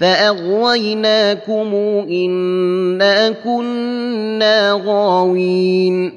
فاغويناكم انا كنا غاوين